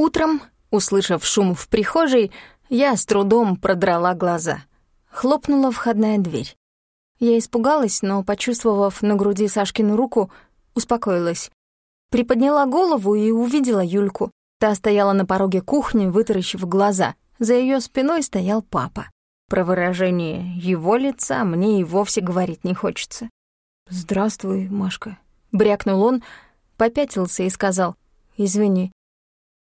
Утром, услышав шум в прихожей, я с трудом продрала глаза. Хлопнула входная дверь. Я испугалась, но, почувствовав на груди Сашкину руку, успокоилась. Приподняла голову и увидела Юльку. Та стояла на пороге кухни, вытаращив глаза. За ее спиной стоял папа. Про выражение его лица мне и вовсе говорить не хочется. «Здравствуй, Машка», — брякнул он, попятился и сказал «Извини».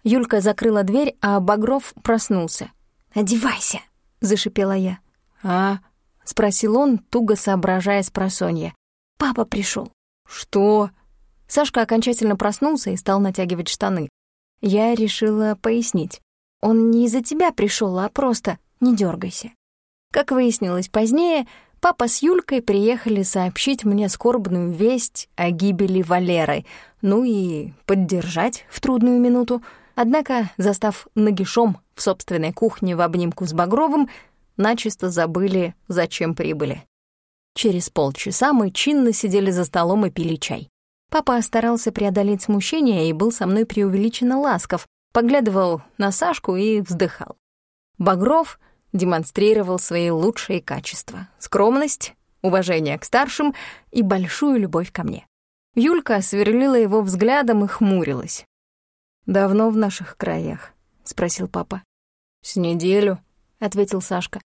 Юлька закрыла дверь, а Багров проснулся. «Одевайся», — зашипела я. «А?» — спросил он, туго соображая с просонья. «Папа пришел. «Что?» Сашка окончательно проснулся и стал натягивать штаны. Я решила пояснить. «Он не из-за тебя пришел, а просто не дергайся. Как выяснилось позднее, папа с Юлькой приехали сообщить мне скорбную весть о гибели Валеры, ну и поддержать в трудную минуту. Однако, застав нагишом в собственной кухне в обнимку с Багровым, начисто забыли, зачем прибыли. Через полчаса мы чинно сидели за столом и пили чай. Папа старался преодолеть смущение и был со мной преувеличенно ласков, поглядывал на Сашку и вздыхал. Багров демонстрировал свои лучшие качества — скромность, уважение к старшим и большую любовь ко мне. Юлька сверлила его взглядом и хмурилась. «Давно в наших краях?» — спросил папа. «С неделю», — ответил Сашка.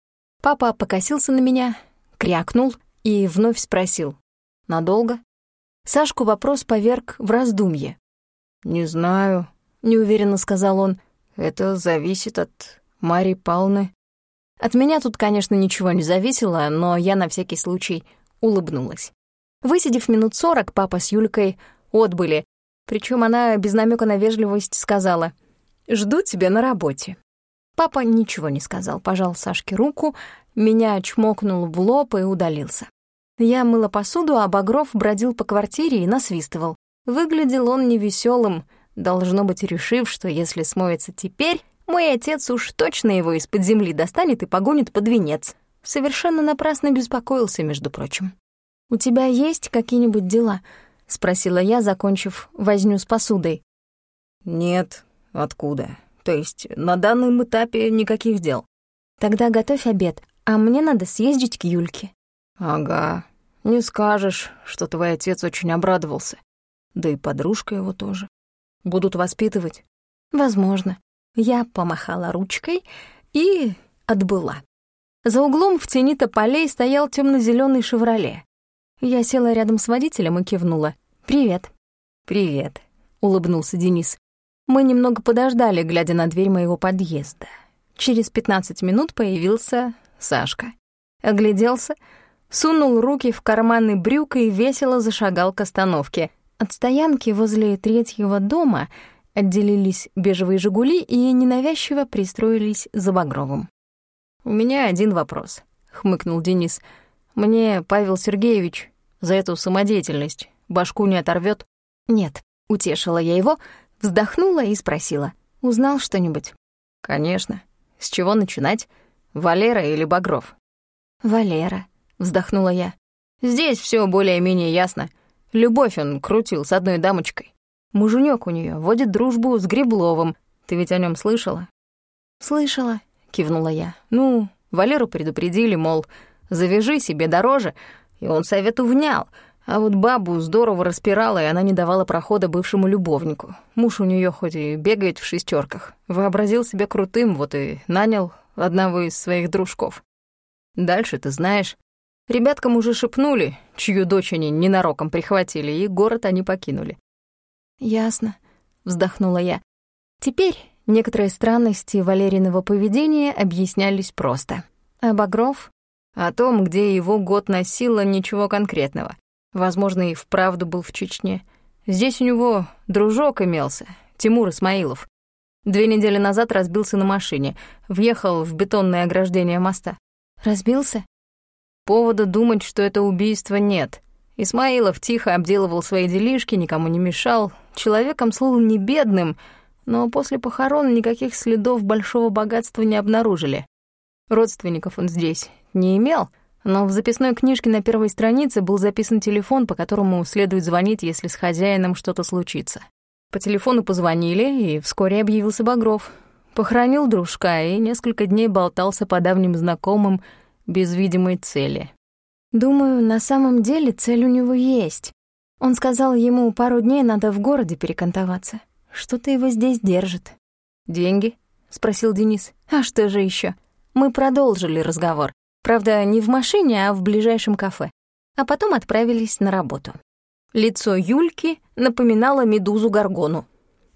Папа покосился на меня, крякнул и вновь спросил. «Надолго?» Сашку вопрос поверг в раздумье. «Не знаю», — неуверенно сказал он. «Это зависит от Марии Павловны». От меня тут, конечно, ничего не зависело, но я на всякий случай улыбнулась. Высидев минут сорок, папа с Юлькой отбыли, причем она без намека на вежливость сказала «Жду тебя на работе». Папа ничего не сказал, пожал Сашке руку, меня чмокнул в лоб и удалился. Я мыла посуду, а Багров бродил по квартире и насвистывал. Выглядел он невеселым, должно быть, решив, что если смоется теперь, мой отец уж точно его из-под земли достанет и погонит под венец. Совершенно напрасно беспокоился, между прочим. «У тебя есть какие-нибудь дела?» — спросила я, закончив возню с посудой. «Нет, откуда? То есть на данном этапе никаких дел». «Тогда готовь обед, а мне надо съездить к Юльке». «Ага, не скажешь, что твой отец очень обрадовался. Да и подружка его тоже. Будут воспитывать?» «Возможно». Я помахала ручкой и отбыла. За углом в тени тополей стоял темно зеленый «Шевроле». Я села рядом с водителем и кивнула. «Привет». «Привет», — улыбнулся Денис. Мы немного подождали, глядя на дверь моего подъезда. Через пятнадцать минут появился Сашка. Огляделся — сунул руки в карманы брюк и весело зашагал к остановке. От стоянки возле третьего дома отделились бежевые «Жигули» и ненавязчиво пристроились за Багровым. «У меня один вопрос», — хмыкнул Денис. «Мне Павел Сергеевич за эту самодеятельность башку не оторвет? «Нет», — утешила я его, вздохнула и спросила. «Узнал что-нибудь?» «Конечно. С чего начинать? Валера или Багров?» «Валера», — вздохнула я. «Здесь все более-менее ясно. Любовь он крутил с одной дамочкой. Муженек у нее водит дружбу с Гребловым. Ты ведь о нем слышала?» «Слышала», — кивнула я. «Ну, Валеру предупредили, мол, завяжи себе дороже, и он совету внял. А вот бабу здорово распирала, и она не давала прохода бывшему любовнику. Муж у нее хоть и бегает в шестерках, вообразил себя крутым, вот и нанял одного из своих дружков. Дальше ты знаешь. Ребяткам уже шепнули, чью дочь они ненароком прихватили, и город они покинули. «Ясно», — вздохнула я. Теперь некоторые странности Валериного поведения объяснялись просто. А Багров? О том, где его год носило, ничего конкретного. Возможно, и вправду был в Чечне. Здесь у него дружок имелся, Тимур Исмаилов. Две недели назад разбился на машине, въехал в бетонное ограждение моста. Разбился? Повода думать, что это убийство, нет. Исмаилов тихо обделывал свои делишки, никому не мешал. Человеком слыл не бедным, но после похорон никаких следов большого богатства не обнаружили. Родственников он здесь не имел, но в записной книжке на первой странице был записан телефон, по которому следует звонить, если с хозяином что-то случится. По телефону позвонили, и вскоре объявился Багров. Похоронил дружка и несколько дней болтался по давним знакомым без видимой цели. Думаю, на самом деле цель у него есть. Он сказал ему, пару дней надо в городе перекантоваться. Что-то его здесь держит. «Деньги?» — спросил Денис. «А что же еще? Мы продолжили разговор. Правда, не в машине, а в ближайшем кафе. А потом отправились на работу. Лицо Юльки напоминало медузу Гаргону.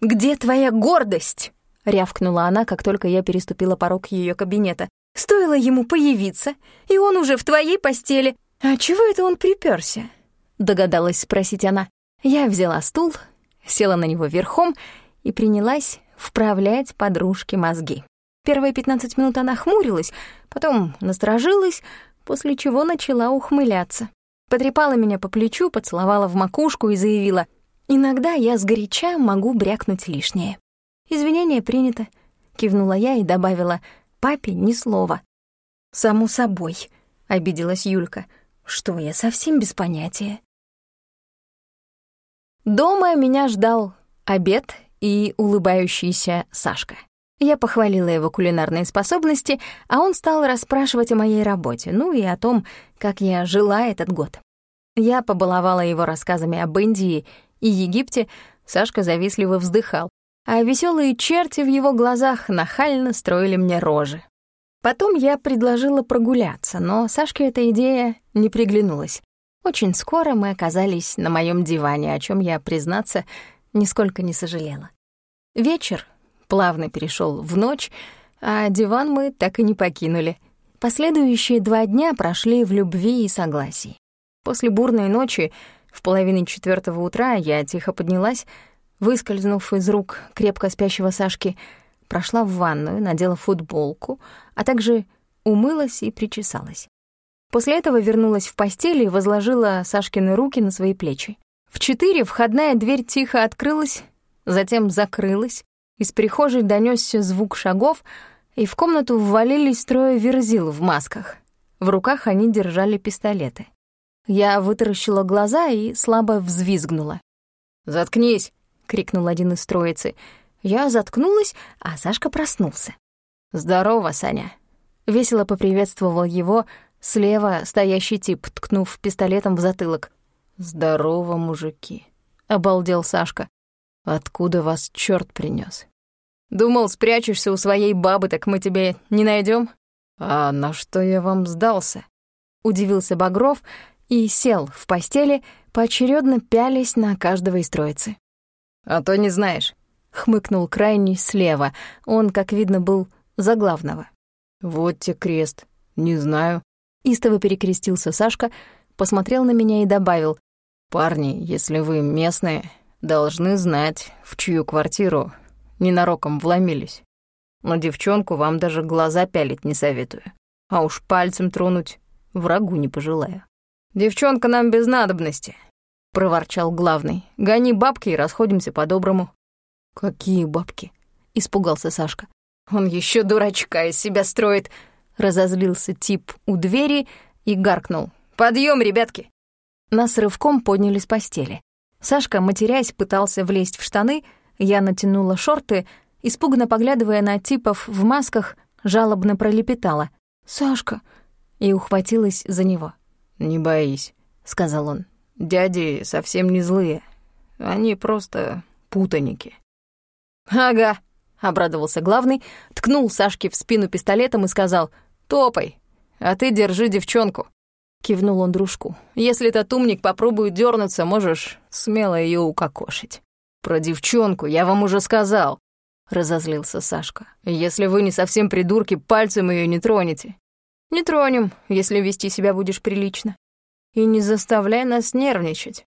«Где твоя гордость?» — рявкнула она, как только я переступила порог ее кабинета. «Стоило ему появиться, и он уже в твоей постели. А чего это он приперся? догадалась спросить она. Я взяла стул, села на него верхом и принялась вправлять подружке мозги. Первые пятнадцать минут она хмурилась, потом насторожилась, после чего начала ухмыляться. Потрепала меня по плечу, поцеловала в макушку и заявила, «Иногда я сгоряча могу брякнуть лишнее». «Извинение принято», — кивнула я и добавила, «папе ни слова». «Само собой», — обиделась Юлька, «что я совсем без понятия». Дома меня ждал обед и улыбающийся Сашка. Я похвалила его кулинарные способности, а он стал расспрашивать о моей работе, ну и о том, как я жила этот год. Я побаловала его рассказами об Индии и Египте, Сашка завистливо вздыхал, а веселые черти в его глазах нахально строили мне рожи. Потом я предложила прогуляться, но Сашке эта идея не приглянулась. Очень скоро мы оказались на моем диване, о чем я, признаться, нисколько не сожалела. Вечер плавно перешел в ночь, а диван мы так и не покинули. Последующие два дня прошли в любви и согласии. После бурной ночи в половине четвертого утра я тихо поднялась, выскользнув из рук крепко спящего Сашки, прошла в ванную, надела футболку, а также умылась и причесалась. После этого вернулась в постель и возложила Сашкины руки на свои плечи. В четыре входная дверь тихо открылась, затем закрылась, из прихожей донесся звук шагов, и в комнату ввалились трое верзил в масках. В руках они держали пистолеты. Я вытаращила глаза и слабо взвизгнула. «Заткнись!» — крикнул один из троицы. Я заткнулась, а Сашка проснулся. «Здорово, Саня!» Весело поприветствовал его слева стоящий тип, ткнув пистолетом в затылок. «Здорово, мужики!» — обалдел Сашка. «Откуда вас черт принес? Думал, спрячешься у своей бабы, так мы тебя не найдем. А на что я вам сдался? Удивился Багров и сел в постели, поочередно пялись на каждого из троицы. А то не знаешь, хмыкнул крайний слева. Он, как видно, был за главного. Вот те крест. Не знаю. Истово перекрестился Сашка, посмотрел на меня и добавил: "Парни, если вы местные, должны знать, в чью квартиру ненароком вломились. Но девчонку вам даже глаза пялить не советую. А уж пальцем тронуть врагу не пожелаю. Девчонка нам без надобности, — проворчал главный. Гони бабки и расходимся по-доброму. Какие бабки? — испугался Сашка. Он еще дурачка из себя строит, — разозлился тип у двери и гаркнул. Подъем, ребятки! Нас рывком подняли с постели. Сашка, матерясь, пытался влезть в штаны — я натянула шорты, испуганно поглядывая на типов в масках, жалобно пролепетала. «Сашка!» и ухватилась за него. «Не боись», — сказал он. «Дяди совсем не злые. Они просто путаники». «Ага», — обрадовался главный, ткнул Сашке в спину пистолетом и сказал «Топай, а ты держи девчонку». Кивнул он дружку. «Если этот умник попробует дернуться, можешь смело ее укокошить». «Про девчонку я вам уже сказал», — разозлился Сашка. «Если вы не совсем придурки, пальцем ее не тронете». «Не тронем, если вести себя будешь прилично. И не заставляй нас нервничать».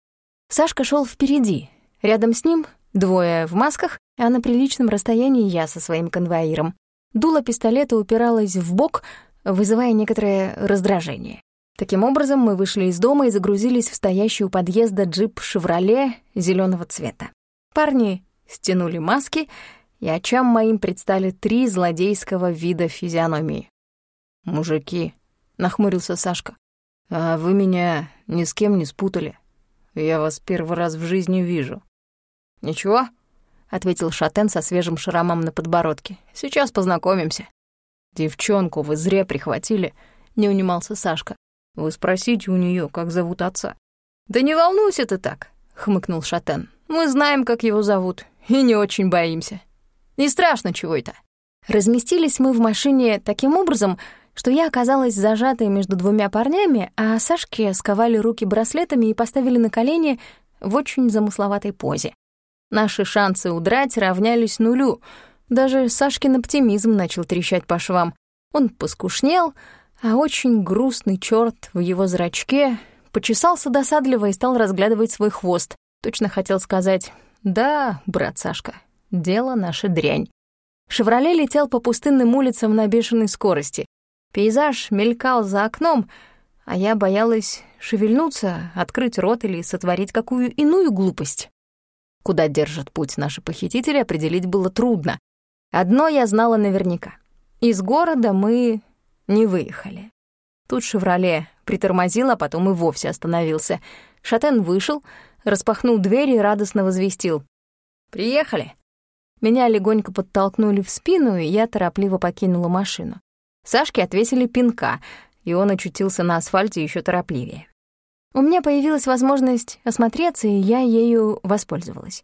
Сашка шел впереди. Рядом с ним двое в масках, а на приличном расстоянии я со своим конвоиром. Дуло пистолета упиралось в бок, вызывая некоторое раздражение. Таким образом, мы вышли из дома и загрузились в стоящий у подъезда джип «Шевроле» зеленого цвета. Парни стянули маски, и очам моим предстали три злодейского вида физиономии. «Мужики», — нахмурился Сашка, — «а вы меня ни с кем не спутали. Я вас первый раз в жизни вижу». «Ничего, — ответил Шатен со свежим шрамом на подбородке. «Сейчас познакомимся». «Девчонку вы зря прихватили», — не унимался Сашка. «Вы спросите у нее, как зовут отца». «Да не волнуйся ты так», — хмыкнул Шатен. «Мы знаем, как его зовут, и не очень боимся. Не страшно чего это». Разместились мы в машине таким образом, что я оказалась зажатой между двумя парнями, а Сашке сковали руки браслетами и поставили на колени в очень замысловатой позе. Наши шансы удрать равнялись нулю. Даже Сашкин оптимизм начал трещать по швам. Он поскушнел, а очень грустный черт в его зрачке почесался досадливо и стал разглядывать свой хвост. Точно хотел сказать «Да, брат Сашка, дело наша дрянь». «Шевроле» летел по пустынным улицам на бешеной скорости. Пейзаж мелькал за окном, а я боялась шевельнуться, открыть рот или сотворить какую иную глупость. Куда держат путь наши похитители, определить было трудно. Одно я знала наверняка. Из города мы не выехали. Тут «Шевроле» притормозил, а потом и вовсе остановился. Шатен вышел, распахнул дверь и радостно возвестил. «Приехали!» Меня легонько подтолкнули в спину, и я торопливо покинула машину. Сашке отвесили пинка, и он очутился на асфальте еще торопливее. У меня появилась возможность осмотреться, и я ею воспользовалась.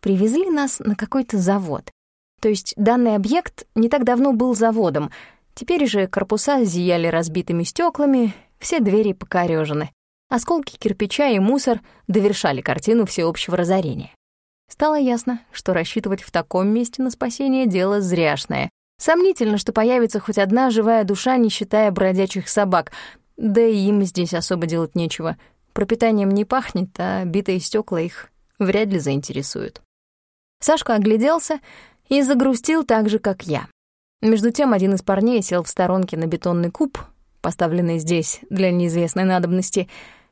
Привезли нас на какой-то завод. То есть данный объект не так давно был заводом. Теперь же корпуса зияли разбитыми стеклами, все двери покорёжены. Осколки кирпича и мусор довершали картину всеобщего разорения. Стало ясно, что рассчитывать в таком месте на спасение — дело зряшное. Сомнительно, что появится хоть одна живая душа, не считая бродячих собак, да и им здесь особо делать нечего. Пропитанием не пахнет, а битые стекла их вряд ли заинтересуют. Сашка огляделся и загрустил так же, как я. Между тем один из парней сел в сторонке на бетонный куб, поставленный здесь для неизвестной надобности,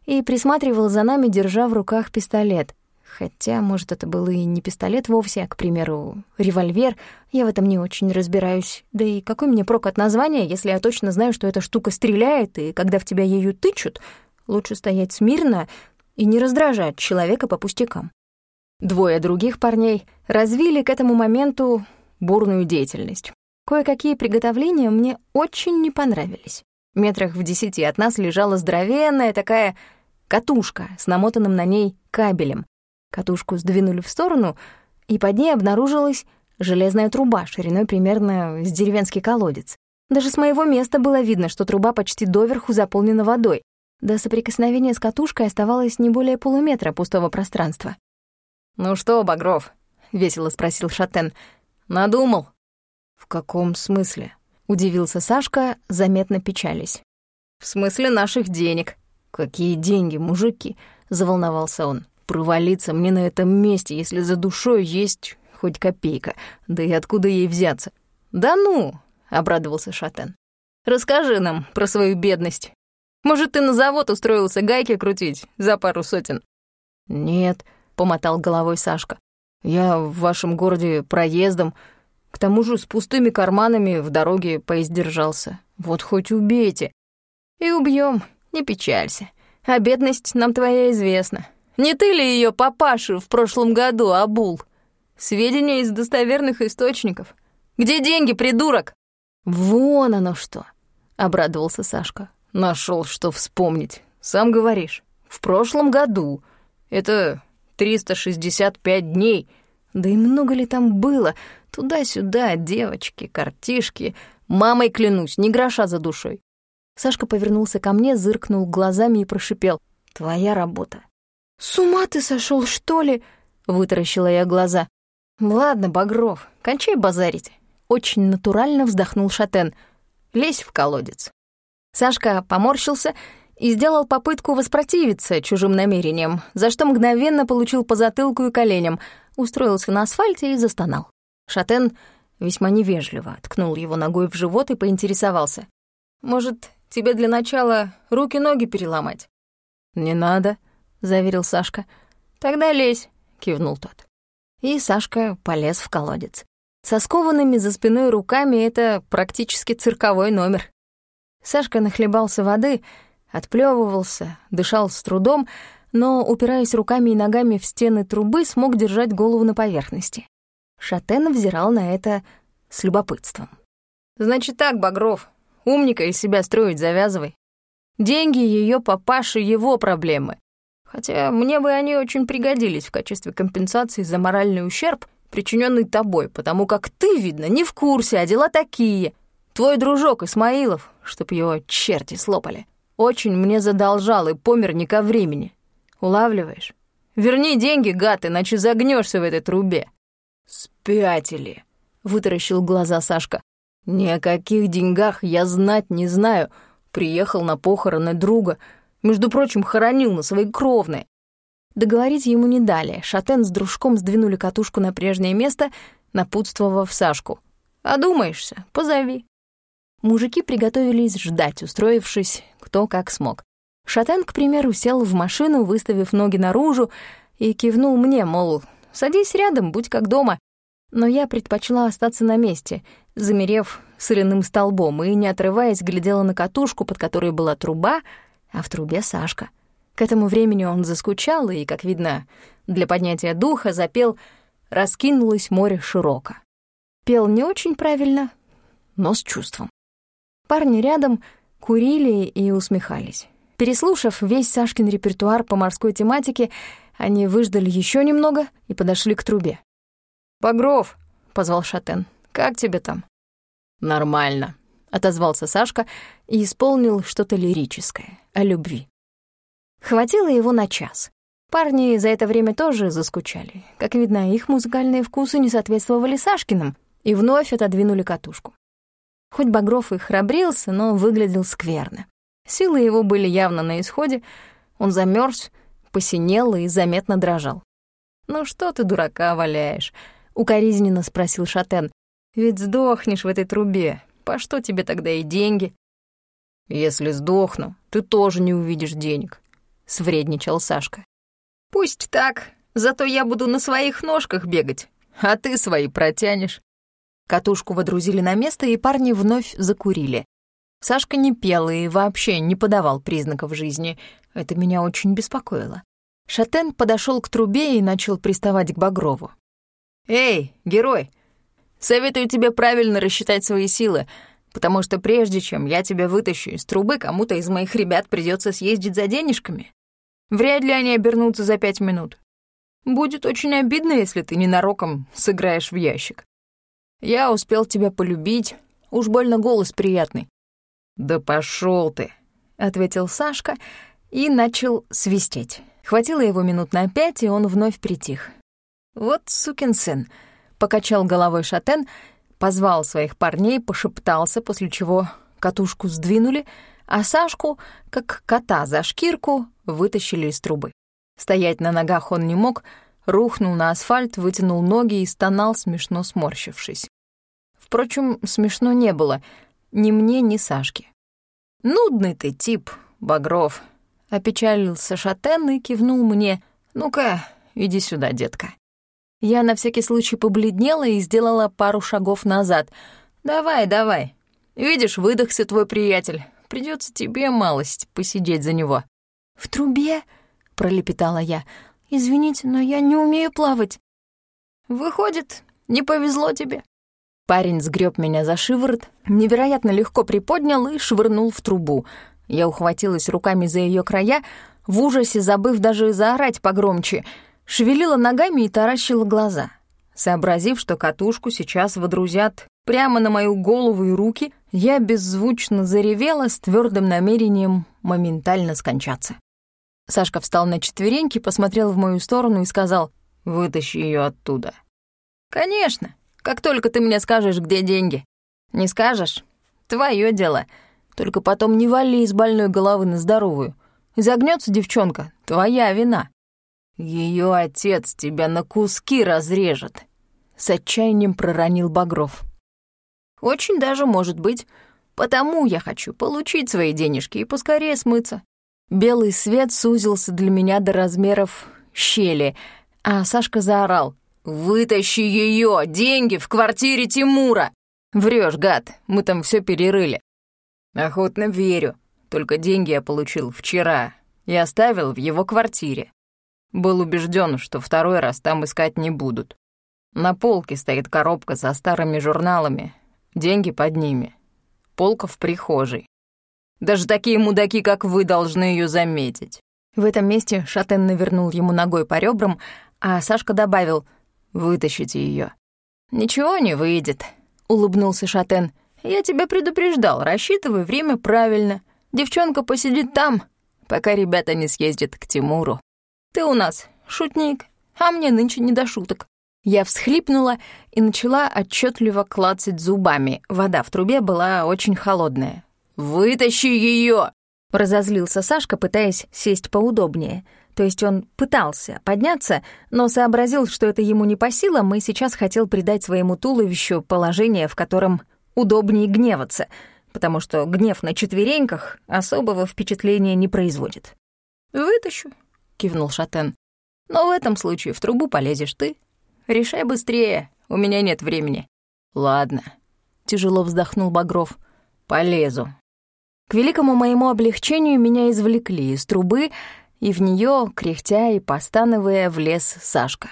и присматривал за нами, держа в руках пистолет. Хотя, может, это был и не пистолет вовсе, а, к примеру, револьвер. Я в этом не очень разбираюсь. Да и какой мне прок от названия, если я точно знаю, что эта штука стреляет, и когда в тебя ею тычут, лучше стоять смирно и не раздражать человека по пустякам. Двое других парней развили к этому моменту бурную деятельность. Кое-какие приготовления мне очень не понравились. Метрах в десяти от нас лежала здоровенная такая катушка с намотанным на ней кабелем. Катушку сдвинули в сторону, и под ней обнаружилась железная труба шириной примерно с деревенский колодец. Даже с моего места было видно, что труба почти доверху заполнена водой. До соприкосновения с катушкой оставалось не более полуметра пустого пространства. «Ну что, Багров?» — весело спросил Шатен. «Надумал?» «В каком смысле?» — удивился Сашка, заметно печались. «В смысле наших денег». «Какие деньги, мужики?» — заволновался он. «Провалиться мне на этом месте, если за душой есть хоть копейка. Да и откуда ей взяться?» «Да ну!» — обрадовался Шатен. «Расскажи нам про свою бедность. Может, ты на завод устроился гайки крутить за пару сотен?» «Нет», — помотал головой Сашка. «Я в вашем городе проездом, к тому же с пустыми карманами в дороге поиздержался. Вот хоть убейте. И убьем, не печалься. А бедность нам твоя известна. Не ты ли ее папашу в прошлом году обул? Сведения из достоверных источников. Где деньги, придурок? Вон оно что, обрадовался Сашка. Нашел, что вспомнить. Сам говоришь, в прошлом году. Это 365 дней. Да и много ли там было? Туда-сюда, девочки, картишки. Мамой клянусь, ни гроша за душой. Сашка повернулся ко мне, зыркнул глазами и прошипел. «Твоя работа». «С ума ты сошел, что ли?» — вытаращила я глаза. «Ладно, Багров, кончай базарить». Очень натурально вздохнул Шатен. «Лезь в колодец». Сашка поморщился и сделал попытку воспротивиться чужим намерениям, за что мгновенно получил по затылку и коленям, устроился на асфальте и застонал. Шатен весьма невежливо ткнул его ногой в живот и поинтересовался. «Может, тебе для начала руки-ноги переломать?» «Не надо», — заверил Сашка. «Тогда лезь», — кивнул тот. И Сашка полез в колодец. Со скованными за спиной руками это практически цирковой номер. Сашка нахлебался воды, отплёвывался, дышал с трудом, но, упираясь руками и ногами в стены трубы, смог держать голову на поверхности. Шатен взирал на это с любопытством. «Значит так, Багров, умника из себя строить завязывай. Деньги ее папаши — его проблемы. Хотя мне бы они очень пригодились в качестве компенсации за моральный ущерб, причиненный тобой, потому как ты, видно, не в курсе, а дела такие. Твой дружок Исмаилов, чтоб его черти слопали, очень мне задолжал и помер не ко времени. Улавливаешь? Верни деньги, гад, иначе загнешься в этой трубе. Спятили, вытаращил глаза Сашка. Ни о каких деньгах я знать не знаю. Приехал на похороны друга. Между прочим, хоронил на свои кровные. Договорить ему не дали. Шатен с дружком сдвинули катушку на прежнее место, напутствовав Сашку. «Одумаешься, позови». Мужики приготовились ждать, устроившись кто как смог. Шатен, к примеру, сел в машину, выставив ноги наружу, и кивнул мне, мол, «Садись рядом, будь как дома». Но я предпочла остаться на месте, замерев соляным столбом, и, не отрываясь, глядела на катушку, под которой была труба, а в трубе Сашка. К этому времени он заскучал и, как видно, для поднятия духа запел «Раскинулось море широко». Пел не очень правильно, но с чувством. Парни рядом курили и усмехались. Переслушав весь Сашкин репертуар по морской тематике, они выждали еще немного и подошли к трубе. «Багров», — позвал Шатен, — «как тебе там?» «Нормально», — отозвался Сашка и исполнил что-то лирическое о любви. Хватило его на час. Парни за это время тоже заскучали. Как видно, их музыкальные вкусы не соответствовали Сашкиным и вновь отодвинули катушку. Хоть Багров и храбрился, но выглядел скверно. Силы его были явно на исходе, он замерз, посинел и заметно дрожал. «Ну что ты дурака валяешь?» — укоризненно спросил Шатен. «Ведь сдохнешь в этой трубе. По что тебе тогда и деньги?» «Если сдохну, ты тоже не увидишь денег», — свредничал Сашка. «Пусть так, зато я буду на своих ножках бегать, а ты свои протянешь». Катушку водрузили на место, и парни вновь закурили. Сашка не пел и вообще не подавал признаков жизни. Это меня очень беспокоило. Шатен подошел к трубе и начал приставать к Багрову. «Эй, герой, советую тебе правильно рассчитать свои силы, потому что прежде чем я тебя вытащу из трубы, кому-то из моих ребят придется съездить за денежками. Вряд ли они обернутся за пять минут. Будет очень обидно, если ты ненароком сыграешь в ящик. Я успел тебя полюбить, уж больно голос приятный. «Да пошел ты», — ответил Сашка и начал свистеть. Хватило его минут на пять, и он вновь притих. «Вот сукин сын», — покачал головой Шатен, позвал своих парней, пошептался, после чего катушку сдвинули, а Сашку, как кота за шкирку, вытащили из трубы. Стоять на ногах он не мог, рухнул на асфальт, вытянул ноги и стонал, смешно сморщившись. Впрочем, смешно не было — ни мне, ни Сашке. «Нудный ты тип, Багров», — опечалился Шатен и кивнул мне. «Ну-ка, иди сюда, детка». Я на всякий случай побледнела и сделала пару шагов назад. «Давай, давай. Видишь, выдохся твой приятель. Придется тебе малость посидеть за него». «В трубе?» — пролепетала я. «Извините, но я не умею плавать». «Выходит, не повезло тебе. Парень сгреб меня за шиворот, невероятно легко приподнял и швырнул в трубу. Я ухватилась руками за ее края, в ужасе забыв даже заорать погромче, шевелила ногами и таращила глаза. Сообразив, что катушку сейчас водрузят прямо на мою голову и руки, я беззвучно заревела с твердым намерением моментально скончаться. Сашка встал на четвереньки, посмотрел в мою сторону и сказал «Вытащи ее оттуда». «Конечно», как только ты мне скажешь, где деньги. Не скажешь? Твое дело. Только потом не вали из больной головы на здоровую. Загнется девчонка, твоя вина. Ее отец тебя на куски разрежет. С отчаянием проронил Багров. Очень даже может быть. Потому я хочу получить свои денежки и поскорее смыться. Белый свет сузился для меня до размеров щели, а Сашка заорал — «Вытащи ее! Деньги в квартире Тимура!» Врешь, гад, мы там все перерыли. Охотно верю. Только деньги я получил вчера и оставил в его квартире. Был убежден, что второй раз там искать не будут. На полке стоит коробка со старыми журналами, деньги под ними, полка в прихожей. Даже такие мудаки, как вы, должны ее заметить». В этом месте Шатен навернул ему ногой по ребрам, а Сашка добавил «Вытащите ее. «Ничего не выйдет», — улыбнулся Шатен. «Я тебя предупреждал, рассчитывай время правильно. Девчонка посидит там, пока ребята не съездят к Тимуру. Ты у нас шутник, а мне нынче не до шуток». Я всхлипнула и начала отчетливо клацать зубами. Вода в трубе была очень холодная. «Вытащи ее! Разозлился Сашка, пытаясь сесть поудобнее. То есть он пытался подняться, но сообразил, что это ему не по силам, и сейчас хотел придать своему туловищу положение, в котором удобнее гневаться, потому что гнев на четвереньках особого впечатления не производит. «Вытащу», — кивнул Шатен. «Но в этом случае в трубу полезешь ты. Решай быстрее, у меня нет времени». «Ладно», — тяжело вздохнул Багров. «Полезу». К великому моему облегчению меня извлекли из трубы, и в нее, кряхтя и постановая, влез Сашка.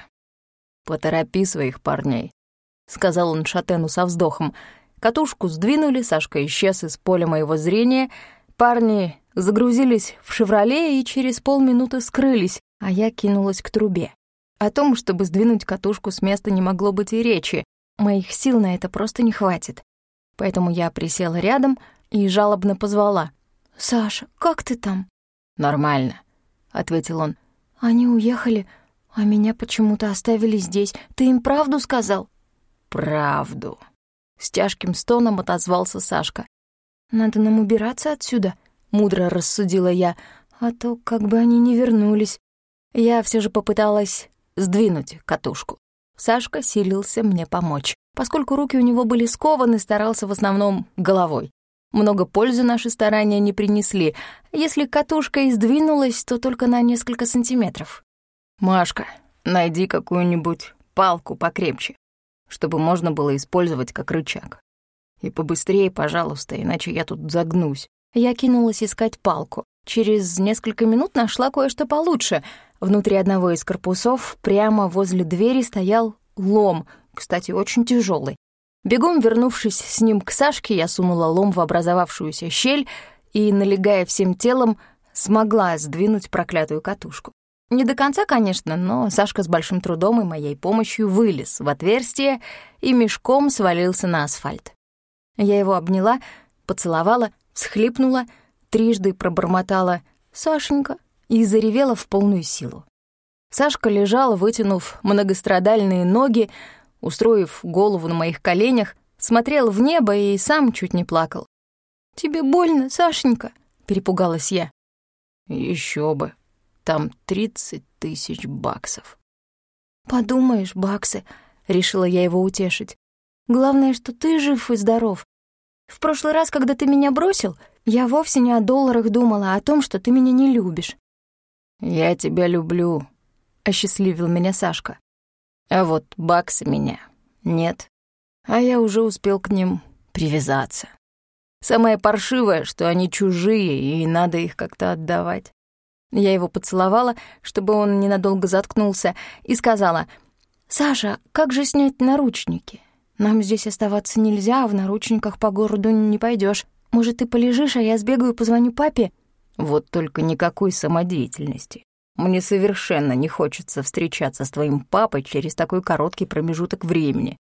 «Поторопи своих парней», — сказал он Шатену со вздохом. Катушку сдвинули, Сашка исчез из поля моего зрения. Парни загрузились в «Шевроле» и через полминуты скрылись, а я кинулась к трубе. О том, чтобы сдвинуть катушку с места, не могло быть и речи. Моих сил на это просто не хватит. Поэтому я присела рядом — и жалобно позвала. «Саша, как ты там?» «Нормально», — ответил он. «Они уехали, а меня почему-то оставили здесь. Ты им правду сказал?» «Правду», — с тяжким стоном отозвался Сашка. «Надо нам убираться отсюда», — мудро рассудила я, «а то как бы они не вернулись». Я все же попыталась сдвинуть катушку. Сашка силился мне помочь. Поскольку руки у него были скованы, старался в основном головой. Много пользы наши старания не принесли. Если катушка и сдвинулась, то только на несколько сантиметров. «Машка, найди какую-нибудь палку покрепче, чтобы можно было использовать как рычаг. И побыстрее, пожалуйста, иначе я тут загнусь». Я кинулась искать палку. Через несколько минут нашла кое-что получше. Внутри одного из корпусов, прямо возле двери, стоял лом, кстати, очень тяжелый. Бегом вернувшись с ним к Сашке, я сунула лом в образовавшуюся щель и, налегая всем телом, смогла сдвинуть проклятую катушку. Не до конца, конечно, но Сашка с большим трудом и моей помощью вылез в отверстие и мешком свалился на асфальт. Я его обняла, поцеловала, всхлипнула, трижды пробормотала «Сашенька» и заревела в полную силу. Сашка лежал, вытянув многострадальные ноги, устроив голову на моих коленях, смотрел в небо и сам чуть не плакал. «Тебе больно, Сашенька?» — перепугалась я. Еще бы. Там тридцать тысяч баксов». «Подумаешь, баксы», — решила я его утешить. «Главное, что ты жив и здоров. В прошлый раз, когда ты меня бросил, я вовсе не о долларах думала, а о том, что ты меня не любишь». «Я тебя люблю», — осчастливил меня Сашка. А вот баксы меня нет. А я уже успел к ним привязаться. Самое паршивое, что они чужие, и надо их как-то отдавать. Я его поцеловала, чтобы он ненадолго заткнулся, и сказала, «Саша, как же снять наручники? Нам здесь оставаться нельзя, в наручниках по городу не пойдешь. Может, ты полежишь, а я сбегаю и позвоню папе?» Вот только никакой самодеятельности. Мне совершенно не хочется встречаться с твоим папой через такой короткий промежуток времени.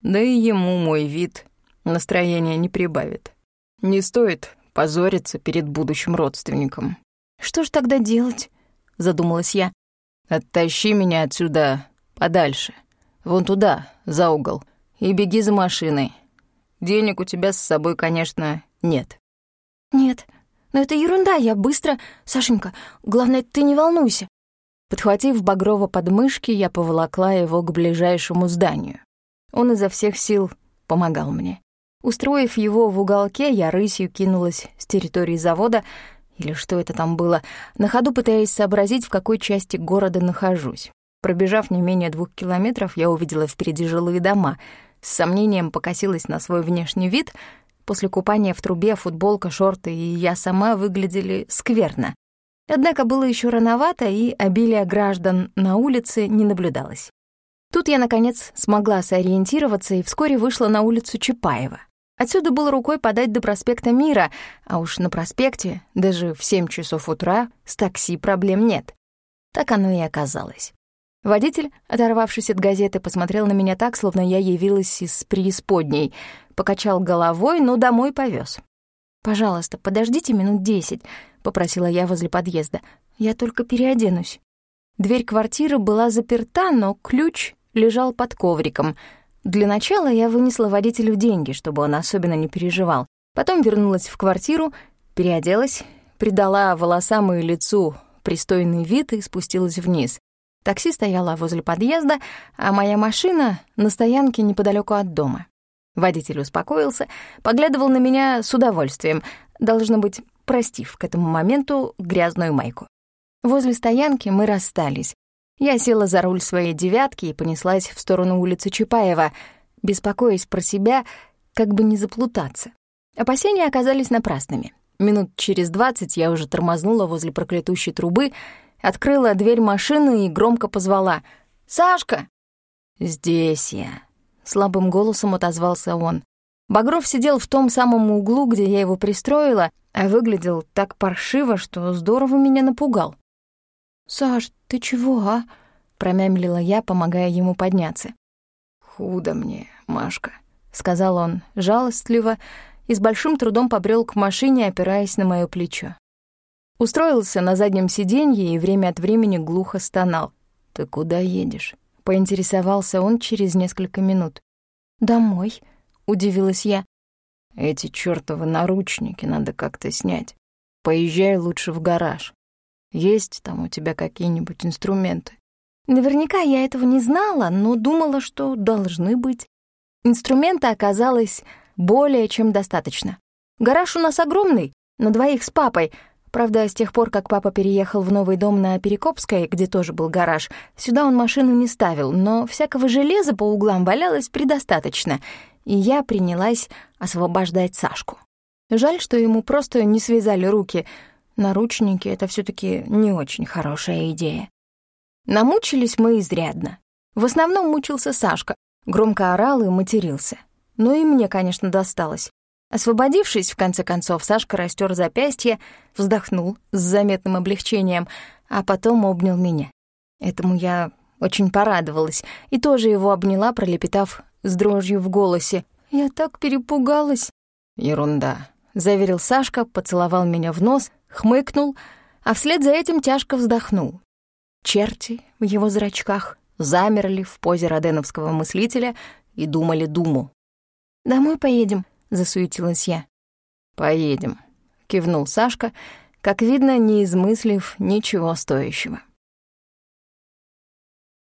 Да и ему мой вид настроения не прибавит. Не стоит позориться перед будущим родственником. «Что ж тогда делать?» — задумалась я. «Оттащи меня отсюда подальше, вон туда, за угол, и беги за машиной. Денег у тебя с собой, конечно, нет». «Нет, но это ерунда, я быстро... Сашенька, главное, ты не волнуйся». Подхватив Багрова под мышки, я поволокла его к ближайшему зданию. Он изо всех сил помогал мне. Устроив его в уголке, я рысью кинулась с территории завода, или что это там было, на ходу пытаясь сообразить, в какой части города нахожусь. Пробежав не менее двух километров, я увидела впереди жилые дома. С сомнением покосилась на свой внешний вид — После купания в трубе футболка, шорты и я сама выглядели скверно. Однако было еще рановато, и обилие граждан на улице не наблюдалось. Тут я, наконец, смогла сориентироваться и вскоре вышла на улицу Чапаева. Отсюда было рукой подать до проспекта Мира, а уж на проспекте, даже в 7 часов утра, с такси проблем нет. Так оно и оказалось. Водитель, оторвавшись от газеты, посмотрел на меня так, словно я явилась из преисподней, покачал головой, но домой повез. «Пожалуйста, подождите минут десять», — попросила я возле подъезда. «Я только переоденусь». Дверь квартиры была заперта, но ключ лежал под ковриком. Для начала я вынесла водителю деньги, чтобы он особенно не переживал. Потом вернулась в квартиру, переоделась, придала волосам и лицу пристойный вид и спустилась вниз. Такси стояло возле подъезда, а моя машина — на стоянке неподалеку от дома. Водитель успокоился, поглядывал на меня с удовольствием, должно быть, простив к этому моменту грязную майку. Возле стоянки мы расстались. Я села за руль своей «девятки» и понеслась в сторону улицы Чапаева, беспокоясь про себя, как бы не заплутаться. Опасения оказались напрасными. Минут через двадцать я уже тормознула возле проклятущей трубы, открыла дверь машины и громко позвала «Сашка!» «Здесь я», — слабым голосом отозвался он. Багров сидел в том самом углу, где я его пристроила, а выглядел так паршиво, что здорово меня напугал. «Саш, ты чего, а?» — промямлила я, помогая ему подняться. «Худо мне, Машка», — сказал он жалостливо и с большим трудом побрел к машине, опираясь на моё плечо. Устроился на заднем сиденье и время от времени глухо стонал. «Ты куда едешь?» — поинтересовался он через несколько минут. «Домой», — удивилась я. «Эти чёртовы наручники надо как-то снять. Поезжай лучше в гараж. Есть там у тебя какие-нибудь инструменты?» Наверняка я этого не знала, но думала, что должны быть. Инструмента оказалось более чем достаточно. Гараж у нас огромный, на двоих с папой — Правда, с тех пор, как папа переехал в новый дом на Перекопской, где тоже был гараж, сюда он машину не ставил, но всякого железа по углам валялось предостаточно, и я принялась освобождать Сашку. Жаль, что ему просто не связали руки. Наручники — это все таки не очень хорошая идея. Намучились мы изрядно. В основном мучился Сашка, громко орал и матерился. Ну и мне, конечно, досталось. Освободившись, в конце концов, Сашка растер запястье, вздохнул с заметным облегчением, а потом обнял меня. Этому я очень порадовалась и тоже его обняла, пролепетав с дрожью в голосе. «Я так перепугалась». «Ерунда», — заверил Сашка, поцеловал меня в нос, хмыкнул, а вслед за этим тяжко вздохнул. Черти в его зрачках замерли в позе роденовского мыслителя и думали думу. «Домой поедем», засуетилась я. «Поедем», — кивнул Сашка, как видно, не измыслив ничего стоящего.